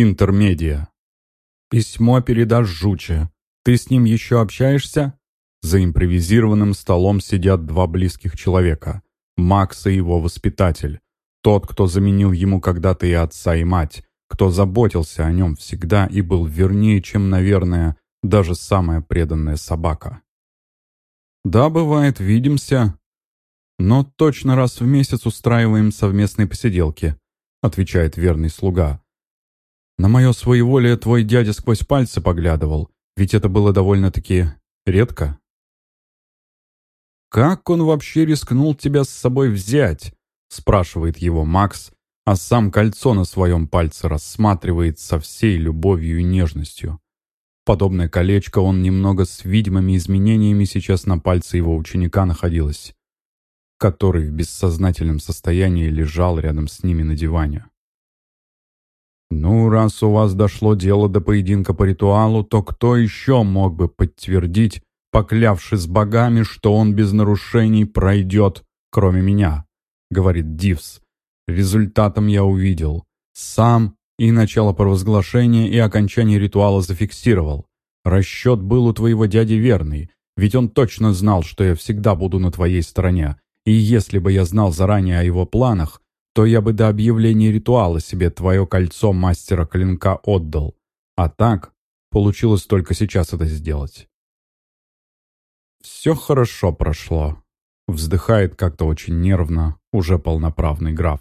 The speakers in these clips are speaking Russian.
Интермедия. Письмо передашь Жуче. Ты с ним еще общаешься? За импровизированным столом сидят два близких человека. Макс и его воспитатель. Тот, кто заменил ему когда-то и отца, и мать. Кто заботился о нем всегда и был вернее, чем, наверное, даже самая преданная собака. «Да, бывает, видимся. Но точно раз в месяц устраиваем совместные посиделки», отвечает верный слуга. На мое своеволие твой дядя сквозь пальцы поглядывал, ведь это было довольно-таки редко. «Как он вообще рискнул тебя с собой взять?» спрашивает его Макс, а сам кольцо на своем пальце рассматривает со всей любовью и нежностью. Подобное колечко он немного с видимыми изменениями сейчас на пальце его ученика находилось, который в бессознательном состоянии лежал рядом с ними на диване. «Ну, раз у вас дошло дело до поединка по ритуалу, то кто еще мог бы подтвердить, поклявшись богами, что он без нарушений пройдет, кроме меня?» — говорит Дивс. «Результатом я увидел. Сам и начало провозглашения и окончание ритуала зафиксировал. Расчет был у твоего дяди верный, ведь он точно знал, что я всегда буду на твоей стороне. И если бы я знал заранее о его планах, то я бы до объявления ритуала себе твое кольцо мастера клинка отдал. А так, получилось только сейчас это сделать. Все хорошо прошло. Вздыхает как-то очень нервно уже полноправный граф.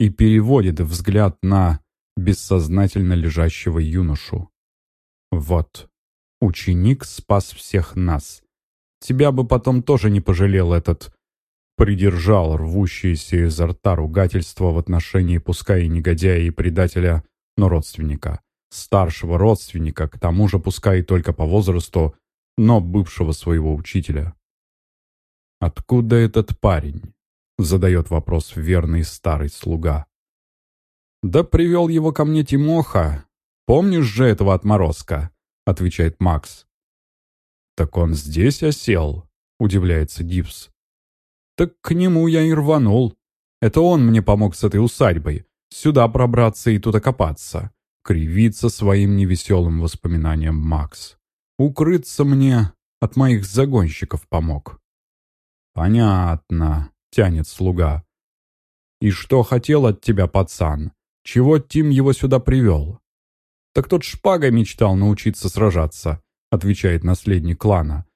И переводит взгляд на бессознательно лежащего юношу. Вот, ученик спас всех нас. Тебя бы потом тоже не пожалел этот придержал рвущееся изо рта ругательство в отношении пускай и негодяя и предателя, но родственника. Старшего родственника, к тому же пускай и только по возрасту, но бывшего своего учителя. «Откуда этот парень?» — задает вопрос верный старый слуга. «Да привел его ко мне Тимоха. Помнишь же этого отморозка?» — отвечает Макс. «Так он здесь осел?» — удивляется Дипс. Так к нему я и рванул. Это он мне помог с этой усадьбой. Сюда пробраться и тут окопаться. Кривится своим невеселым воспоминанием Макс. Укрыться мне от моих загонщиков помог. «Понятно», — тянет слуга. «И что хотел от тебя пацан? Чего Тим его сюда привел?» «Так тот шпагой мечтал научиться сражаться», — отвечает наследник клана.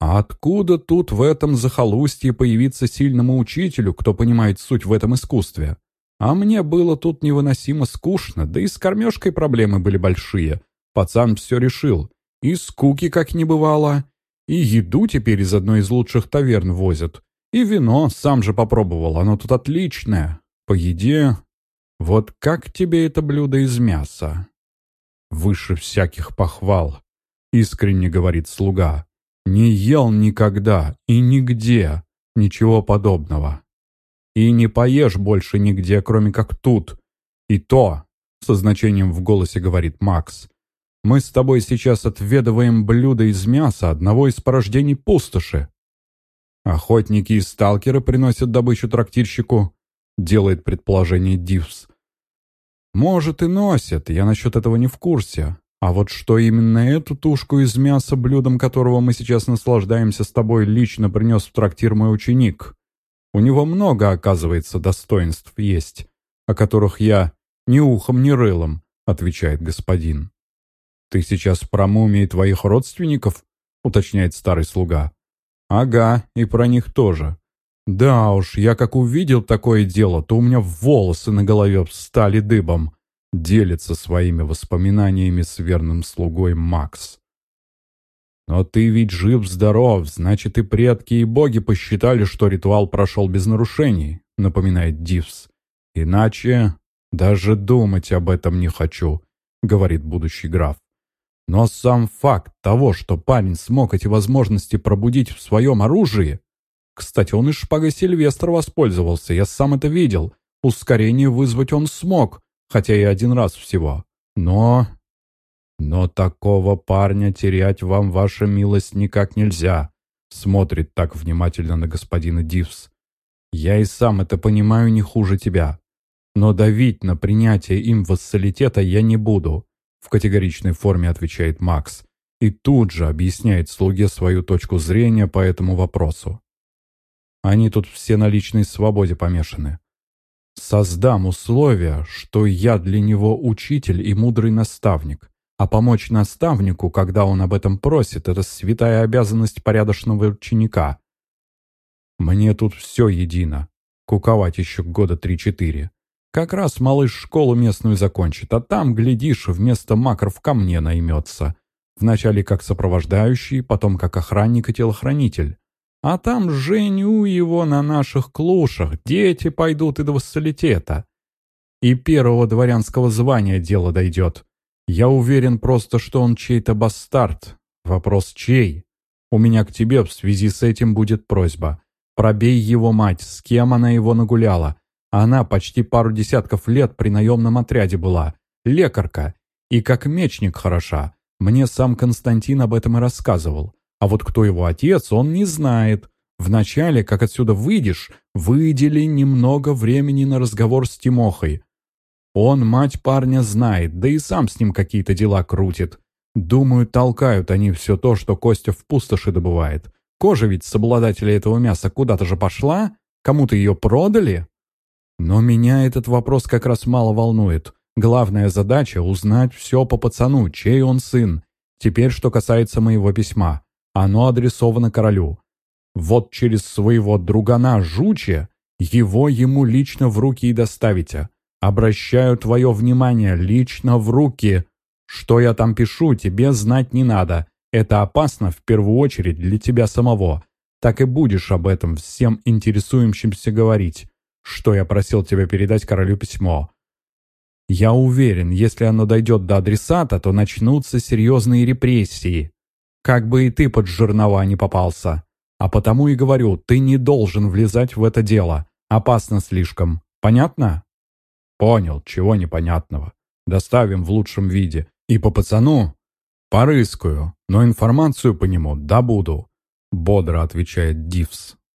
А откуда тут в этом захолустье появиться сильному учителю, кто понимает суть в этом искусстве? А мне было тут невыносимо скучно, да и с кормежкой проблемы были большие. Пацан все решил. И скуки как не бывало. И еду теперь из одной из лучших таверн возят. И вино сам же попробовал, оно тут отличное. По еде... Вот как тебе это блюдо из мяса? Выше всяких похвал, искренне говорит слуга. Не ел никогда и нигде ничего подобного. И не поешь больше нигде, кроме как тут. И то, со значением в голосе говорит Макс, мы с тобой сейчас отведываем блюдо из мяса одного из порождений пустоши. Охотники и сталкеры приносят добычу трактирщику, делает предположение Дивс. Может и носят, я насчет этого не в курсе. А вот что именно эту тушку из мяса, блюдом которого мы сейчас наслаждаемся с тобой, лично принес в трактир мой ученик. У него много, оказывается, достоинств есть, о которых я ни ухом, ни рылом, отвечает господин. Ты сейчас про мумии твоих родственников? уточняет старый слуга. Ага, и про них тоже. Да уж, я как увидел такое дело, то у меня волосы на голове встали дыбом делится своими воспоминаниями с верным слугой Макс. «Но ты ведь жив-здоров, значит и предки, и боги посчитали, что ритуал прошел без нарушений», — напоминает Дивс. «Иначе даже думать об этом не хочу», — говорит будущий граф. «Но сам факт того, что парень смог эти возможности пробудить в своем оружии...» Кстати, он и шпагой Сильвестра воспользовался, я сам это видел. Ускорение вызвать он смог, хотя и один раз всего. Но... Но такого парня терять вам, ваша милость, никак нельзя. Смотрит так внимательно на господина Дивс. Я и сам это понимаю не хуже тебя. Но давить на принятие им вассалитета я не буду, в категоричной форме отвечает Макс. И тут же объясняет слуге свою точку зрения по этому вопросу. Они тут все на личной свободе помешаны. Создам условия, что я для него учитель и мудрый наставник, а помочь наставнику, когда он об этом просит, это святая обязанность порядочного ученика. Мне тут все едино. Куковать еще года три-четыре. Как раз малыш школу местную закончит, а там, глядишь, вместо макров ко мне наймется. Вначале как сопровождающий, потом как охранник и телохранитель. А там женю его на наших клушах, дети пойдут и до вассалитета. И первого дворянского звания дело дойдет. Я уверен просто, что он чей-то бастард. Вопрос чей? У меня к тебе в связи с этим будет просьба. Пробей его мать, с кем она его нагуляла. Она почти пару десятков лет при наемном отряде была. Лекарка. И как мечник хороша. Мне сам Константин об этом и рассказывал. А вот кто его отец, он не знает. Вначале, как отсюда выйдешь, выдели немного времени на разговор с Тимохой. Он мать парня знает, да и сам с ним какие-то дела крутит. Думаю, толкают они все то, что Костя в пустоши добывает. Кожа ведь с обладателя этого мяса куда-то же пошла? Кому-то ее продали? Но меня этот вопрос как раз мало волнует. Главная задача — узнать все по пацану, чей он сын. Теперь, что касается моего письма. Оно адресовано королю. Вот через своего другана Жучи его ему лично в руки и доставите. Обращаю твое внимание лично в руки. Что я там пишу, тебе знать не надо. Это опасно в первую очередь для тебя самого. Так и будешь об этом всем интересующимся говорить, что я просил тебя передать королю письмо. Я уверен, если оно дойдет до адресата, то начнутся серьезные репрессии. Как бы и ты под жернова не попался. А потому и говорю, ты не должен влезать в это дело. Опасно слишком. Понятно? Понял, чего непонятного. Доставим в лучшем виде. И по пацану порыскаю, но информацию по нему добуду. Бодро отвечает Дивс.